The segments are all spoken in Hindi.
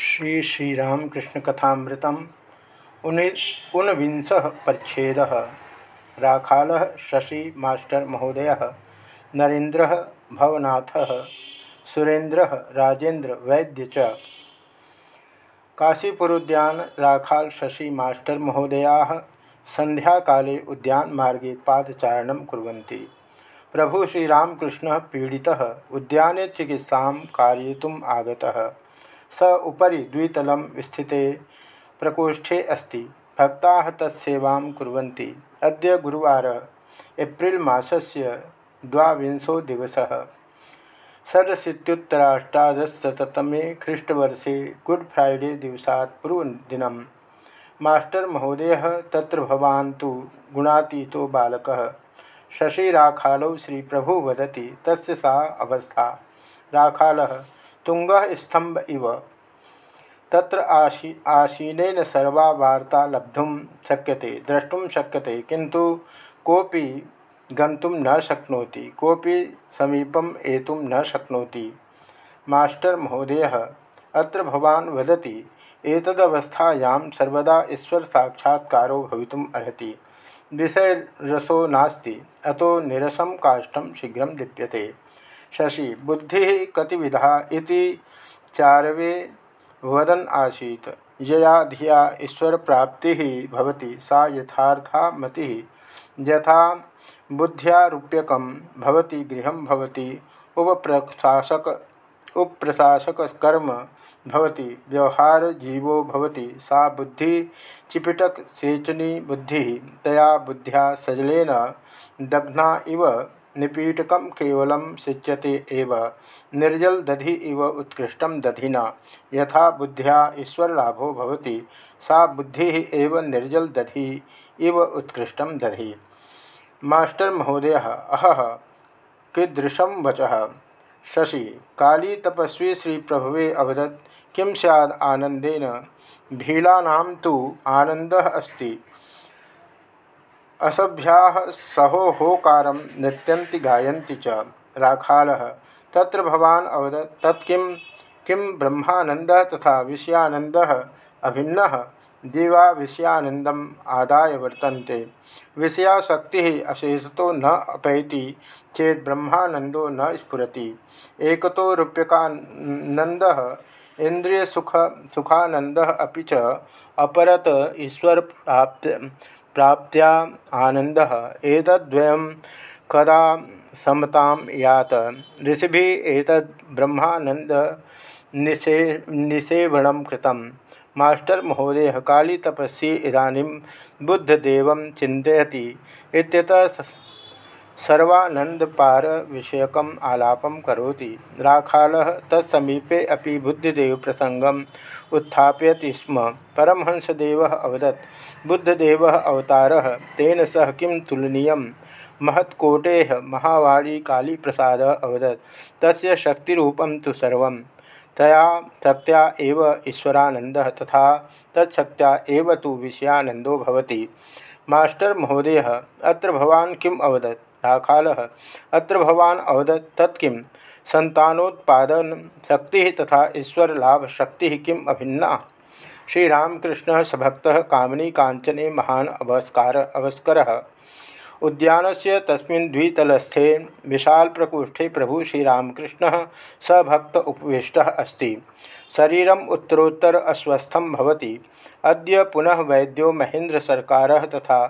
श्री श्रीरामकृष्ण कथामृतम ऊनविंश परिच्छेद। राखाल शशि मास्टर महोदय। नरेन्द्र भवनाथ। सुरेन्द्र राजेन्द्र वैद्य च। काशीपुरुद्यान राखाल शशि मास्टर महोदया संध्या काले उद्यान मार्गे पादचारण कुर्वन्ति। प्रभु श्रीरामकृष्ण पीड़िता। उद्याने चिकित्सा कारयितुम् आगतः। स उपरी द्वितल स्थिते, प्रकोष्ठे अस्ति। भक्ता तत्सेवा कुर्वन्ति। अद्य गुरुवार, एप्रिल मासस्य द्वाविंशो दिवसः। षडशीत्युत्तराष्टादशतमे ख्रीष्टवर्षे गुड फ्राइडे दिवसात् पूर्वदिनं। मास्टर महोदय तत्र भवान् तो गुणातीतो बालकः। शशिराखालौ श्रीप्रभु वदति, तस्य सा अवस्था। राखालः तुंग स्तंभ इव। तत्र आशी आसीन सर्वा वार्ता लब्धुम शक्यते द्रष्टुम शक्यते किंतु कोपि गंतुम न शक्नोति कोपि समीपम एतुम न शक्नोति। मास्टर महोदय, अत्र भवान् वदति, एतदवस्थायां सर्वदा ईश्वर साक्षात्कारो भवितुम अर्हति। विषय रसो नास्ति, अतो निरसम काष्ठम शीघ्र दीप्यते। शशि, बुद्धि कतिविधा इति चारवे वदन आसीत। यया धिया ईश्वर प्राप्ति भवति, सा यथार्था मति। यथा बुद्ध्यारूप्यक भवति, गृह भवति, उपप्रशासक उपप्रशासक कर्म भवति व्यवहार जीवो भवति, सा बुद्धि चिपिटक सेचनी बुद्धि तया बुद्ध्या सजलेन दग्ना इव निपीटक केवल सिच्यते एव। निर्जल दधि इव उत्कृष्ट दधिना। यथा बुद्ध्या ईश्वरलाभो भवति। सा बुद्धि एव निर्जल दधि इव उत्कृष्ट दधि। मास्टर महोदय, अह कीदृशं वच? शशि, काली तपस्वी श्री प्रभवे अवदत्, किं सैद आनंदेन भीला तो आनंद अस्ति। असभ्या सहोहोकार नृत्यन्ति गायन्ति च। राखाल, तत्र भवान् अवदत् तत्किं किं? ब्रह्मानन्दः तथा विषयानन्दः अभिन्नः? जीवा विषयानन्दम् आदाय वर्तन्ते। विषयाशक्तिः अशेषतो न अपैति, चेत ब्रह्मानंदो न स्फुरति। एकतो रूप्यकानन्दः, इन्द्रियसुख, सुखानन्दः अपि च अपरत ईश्वरप्राप्त प्राप्त्या आनंद एक कदा समतां यात। ऋषिभिः एतद् ब्रह्मानंद निषे, निषेवणं कृतं। मास्टर महोदय काली तपस्वी इदानीं बुद्धदेव चिन्तयति। सर्वानंदपार विषयक आलापम करोति। राखाल तत्समीपे अभी बुद्धिदेव प्रसंगम उत्थापयति स्म। परमहंसदेव अवदत्। बुद्धदेव अवतार। तेन सह किं तुलनीय महत्कोटे महावाणी काली प्रसाद अवदत्। तस्य शक्तिरूपं तो तया शक्त्या एव ईश्वरानन्दः तथा तत्शक्त्या एव तु विषयानन्दो अत्र अवदत्? राखाल अत्र भवान अवदत् तत्किं संतानोत्पादन शक्ति तथा ईश्वर लाभ शक्ति किम अभिन्ना? श्रीरामकृष्ण सभक्त कामनी कांचने महान अवस्कार अवस्कर। उद्यान से तस्मिन् द्वितलस्थे विशाल प्रकोष्ठे प्रभु श्रीरामकृष्ण सभक्त उपविष्ट अस्त। शरीरम उत्तरोत्तर अस्वस्थम भवति। अद्य पुनः वैद्यो महेंद्र सरकार तथा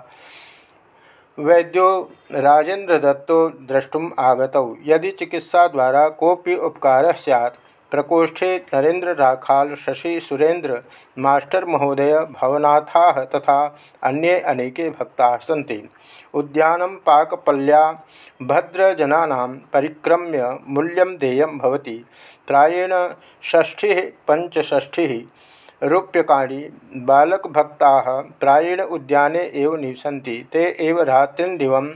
वैद्यो राजेन्द्र दत्तो द्रष्टुम आगत। यदि चिकित्सा द्वारा कोपी उपकार सैत् प्रकोष्ठे नरेन्द्र राखाल, शशि सुरेन्द्र, मास्टर महोदय, भवनाथा तथा अन्ये अनेके भक्ता सन्ति। उद्यानं पाकपल्या भद्रजना परिक्रम्य मूल्यं देयं भवति। षष्ठिः, पञ्चषष्ठिः रूप्यकाणि बालकभक्ता प्रायेण उद्याने एव निवसन्ति, ते एव रात्रिदिवं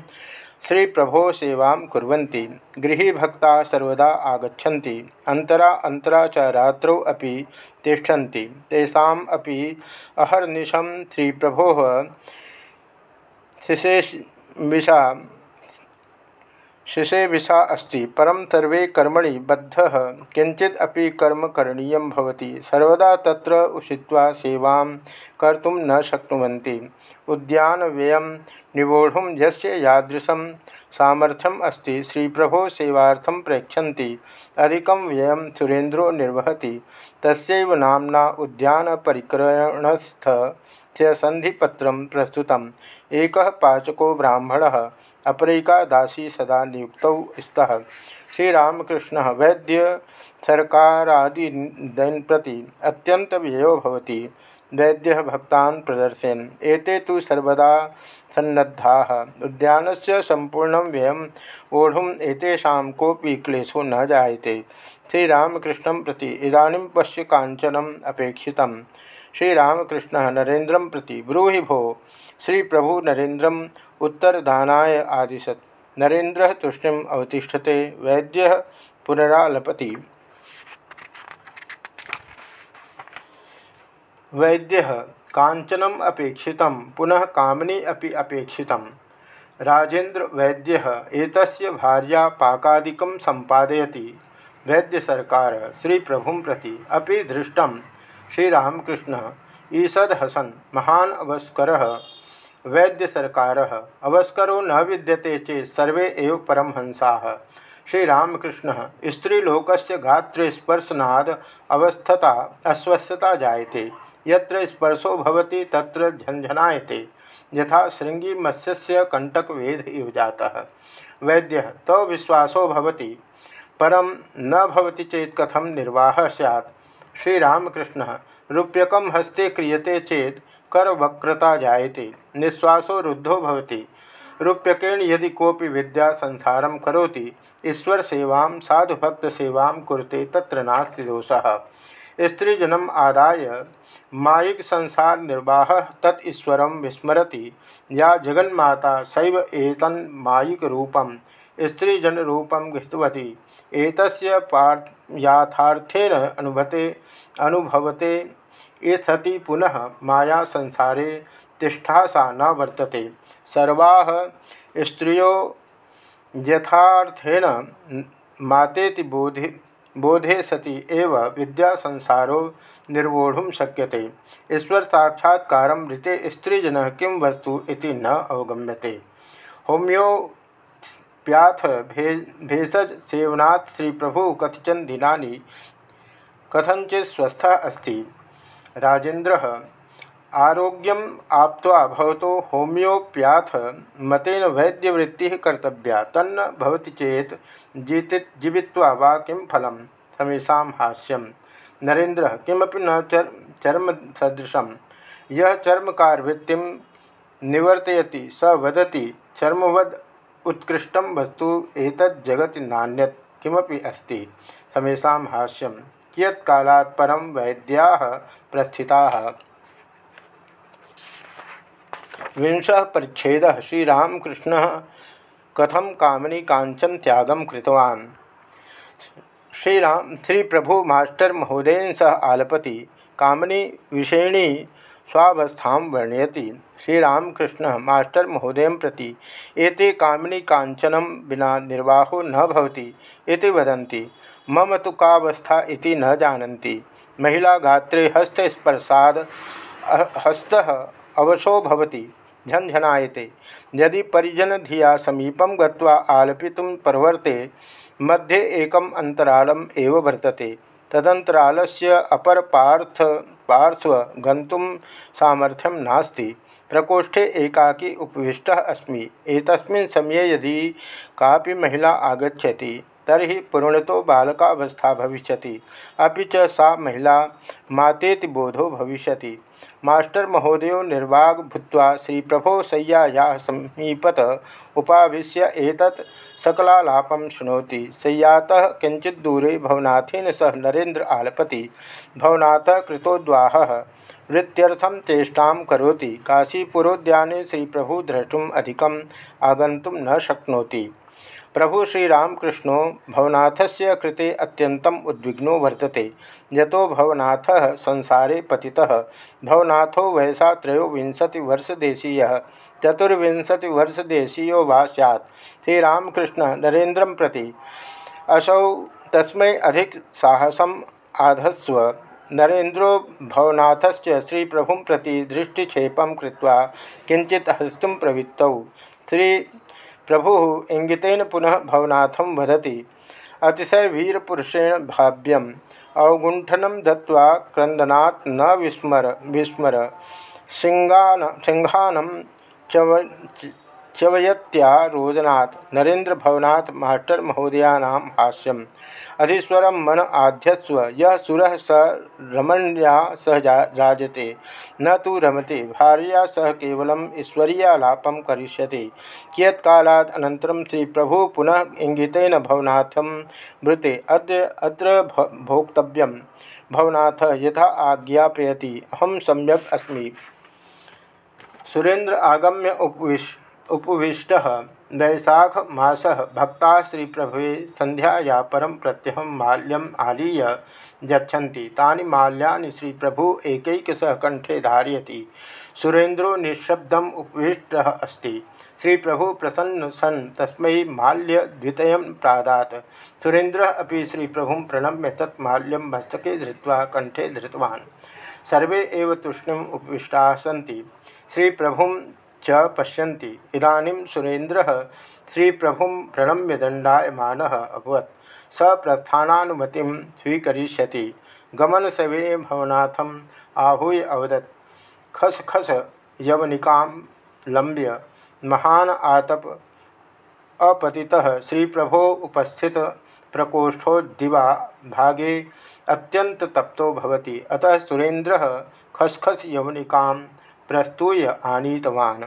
श्रीप्रभो सेवां कुर्वन्ति। गृहभक्ता सर्वदा आगच्छन्ति, अन्तरा अन्तरा च रात्रौ अपि तिष्ठन्ति। तेषाम् अपि अहर्निशं श्रीप्रभोः शिशेष विषा शिशे विषा अस्ति। परम सर्वे कर्मणि बद्ध। अभी कर्म करणीय भवति। सर्वदा तत्र उषित्वा सेवां कर्तुं न शक्नुवन्ति। उद्यान व्यय निवोढ़ुं यस्य यादृशं सामर्थ्यम अस्ति। श्री प्रभो सेवार्थं प्रेक्षन्ति। अधिकं व्ययं सुरेन्द्रो निर्वहति। तस्यैव उद्यान परिक्रयणस्थ संधिपत्रं प्रस्तुतम्। एकः पाचको ब्राह्मणः। अपरेका दासी सदा नियुक्त स्तः। श्रीरामकृष्ण वैद्य सरकारादीन प्रति अत्यंत व्ययो भवति। वैद्य भक्ता प्रदर्शयन्। एते तो सर्वदा सन्नद्धा। उद्यान से संपूर्ण व्यय ओढ़ुम एतेषां कोऽपि क्लेशो न जायते। श्रीरामकृष्ण प्रति इदानीं पश्य कांचनम अपेक्षित श्रीरामकृष्ण नरेन्द्र प्रति ब्रूहि भो श्री प्रभु नरेन्द्र उत्तरदानाय आदिशत। नरेन्द्र तुष्टिम अवतिषते वैद्य पुनरालपति। वैद्य कांचनम अपेक्षित पुनः कामनी अपि अपेक्षित राजेन्द्र वैद्य, एतस्य भार्या पाकादिकं संपादयति वैद्य सरकार, श्री प्रभु प्रति अपि दृष्टम। श्रीरामकृष्ण ईषद हसन, महान अवस्कर। वैद्य सरकार, अवस्करो न विद्यते चेत सर्वे एव परमहंसा श्रीरामकृष्ण स्त्रीलोक गात्रे स्पर्शनाद अवस्थता, अस्वस्थता जायते। यत्र स्पर्शो भवति, तत्र झंझनायते। यथा श्रृंगी मत्स्य कंटक वेद इव जाता। वैद्य तो विश्वासो भवति। परम न भवति चेत कथम निर्वाह सैत् श्रीरामकृष्ण रूप्यकम हस्ते क्रियते चेत कर वक्रता जायते, निश्वासो रुद्धो भवति। रूप्यकेण यदि कोपि विद्या संसार करोति, ईश्वर सेवा, साधु भक्त सेवा कुरते तत्र नास्ति दोषः। स्त्रीजनम आदाय, मायिक संसार निर्वाह तत्ईश्वर विस्मरति। या जगन्माता सैव एतन मायिक रूपम रूपम एतस्य याथार्थेन अनुभते अनुभवते एथति पुनः माया संसारे तिष्ठा सा न वर्तते। सर्वा स्त्रियो यथार्थेन मातेति बोधे बोधे सति एव विद्या संसारो निर्वोढ़ शक्यते। ईश्वर साक्षात्कार ऋते स्त्रीजन किं वस्तु इति न अवगम्यते। होम्योप्याथ भे भेषज सेवनात् श्री प्रभु कतिचन दिनानि कथंचित स्वस्थ अस्ति। राजेन्द्र, आरोग्यम भवतो होमियोप्याथ, मतेन वैद्यवृत्ति कर्तव्या, तन्न भवति चेत जीति, जीवित्वा वा किं फलम? समेशा हाष्यम नरेन्द्र, किमपि न चर चर्म सदृशम यह चर्मकारवृत्ति निवर्तयति, स वदति, चर्मवद उत्कृष्ट वस्तु एक जगति नान्यत, किमपि अस्ति। समेशा हास्यम। कियत्कालात् परं वैद्याः प्रस्थिताः। विंशः परिच्छेदः। श्रीरामकृष्णः कथं कामनी कांचन त्यागं कृतवान्? श्रीराम श्री प्रभु मास्टर महोदयन सह आलपति, कामनी विषेणी स्वावस्था वर्णयति। श्रीरामकृष्ण मास्टर महोदय प्रति, एते कामनी कांचनम बिना निर्वाहो न भवति इति वदन्ति। मम तो कावस्था इति न जानती महिला गात्रे हस्तस्पर्शाद हस्त अवशो भवति झंझनाते यदि परिजन धिया समीपम गत्वा आलपितुं प्रवर्ते, मध्ये एकम अंतरालम एव वर्तते। तदंतरालस्य अपर पार्थ, पार्श्व गंतुम सामर्थ्यम नास्ति। प्रकोष्ठे एकाकी उपविष्टः अस्मि। एतस्मिन् समये यदि कापि महिला आगच्छति तरी पूर्णतो बालकावस्था भविष्य अभी च महिला मातेति बोधो भविष्य मास्टर महोदय निर्वाग भूत श्री प्रभो शय्याया समीपत उपावेश्य एतत् सकलालापं शृणोति। शय्यातः किंचित दूरे भवनाथेन सह नरेन्द्र आलपति। भवनाथ कृतोद्वाह। वृत्त्यर्थम चेष्टा कौती काशीपुरोद्याने श्री प्रभु द्रष्टुम आगंतुम न शक्नोति। प्रभु श्रीरामकृष्णो, भवनाथस्य कृते अत्यन्तम् उद्विग्नो वर्तते। यतो भवनाथः संसारे पतितः, भवनाथो वयसा त्रयोविंशतिवर्षदेशीयः, चतुर्विंशतिवर्षदेशीयो वा सैत् श्रीरामकृष्ण नरेन्द्र प्रति असौ तस्मै अधिक साहसम आधस्व। नरेन्द्रो श्री प्रभु प्रति दृष्टिक्षेपं कृत्वा किंचित हस्तुं प्रवृत्तौ। श्री प्रभु इंगितेन पुनः भवनाथम वदति। अतिशय वीरपुरुषेण भाव्यम। अवगुंठनम दत्वा क्रंदनात् न विस्मर विस्मर। सिंगान सिंहानम चव च्यवयत्या रोदनाथ नरेन्द्र भवनाथ मास्टर महोदयानां हास्यम। अधिस्वर मन आध्यस्व यह सुर स रमण्या सह राजते न तो रमते, भार्या सह केवल ईश्वरीयालापं करिष्यति। श्री प्रभु पुनः इंगितेन भवनाथं मृते, अद्य, अत्र भोक्तव्यं। भवनाथ, यथा आज्ञापयति अहम सम्यक अस्मि। सुरेन्द्र आगम्य उपविश उपविष्ट। वैशाख मस भक्ता श्री प्रभु संध्याया परम प्रत्यहम माल्यम आलीय गच्छन्ति तानि माल्यानि श्री प्रभु एकैकश कंठे धारयति। सुरेन्द्रो निःशब्दम उपविष्ट अस्ति। श्री प्रभु प्रसन्न सन् तस्म माल्य द्वितय प्रादात। सुरेन्द्र अभी श्री प्रभु प्रणम्य तत्माल्यम मस्तके धृत्वा कंठे धृतवान्। सर्वे एव उपविष्टा सन्ति। श्री प्रभु च पश्यन्ति। इदानीं सुरेन्द्रः श्रीप्रभुं प्रणम्य दण्डायमान अभवत्। स प्रस्थानानुमतिं स्वीकरिष्यति। गमनसमये भवनाथम् आहूय अवदत्। खस खस यवनिकां लम्ब्य महान आतप अपतितः श्रीप्रभो उपस्थित प्रकोष्ठोद्दिवा भागे अत्यंत तप्तो भवति। अतः सुरेन्द्रः खसखस यवनिकां प्रस्तूय आनीतवान्।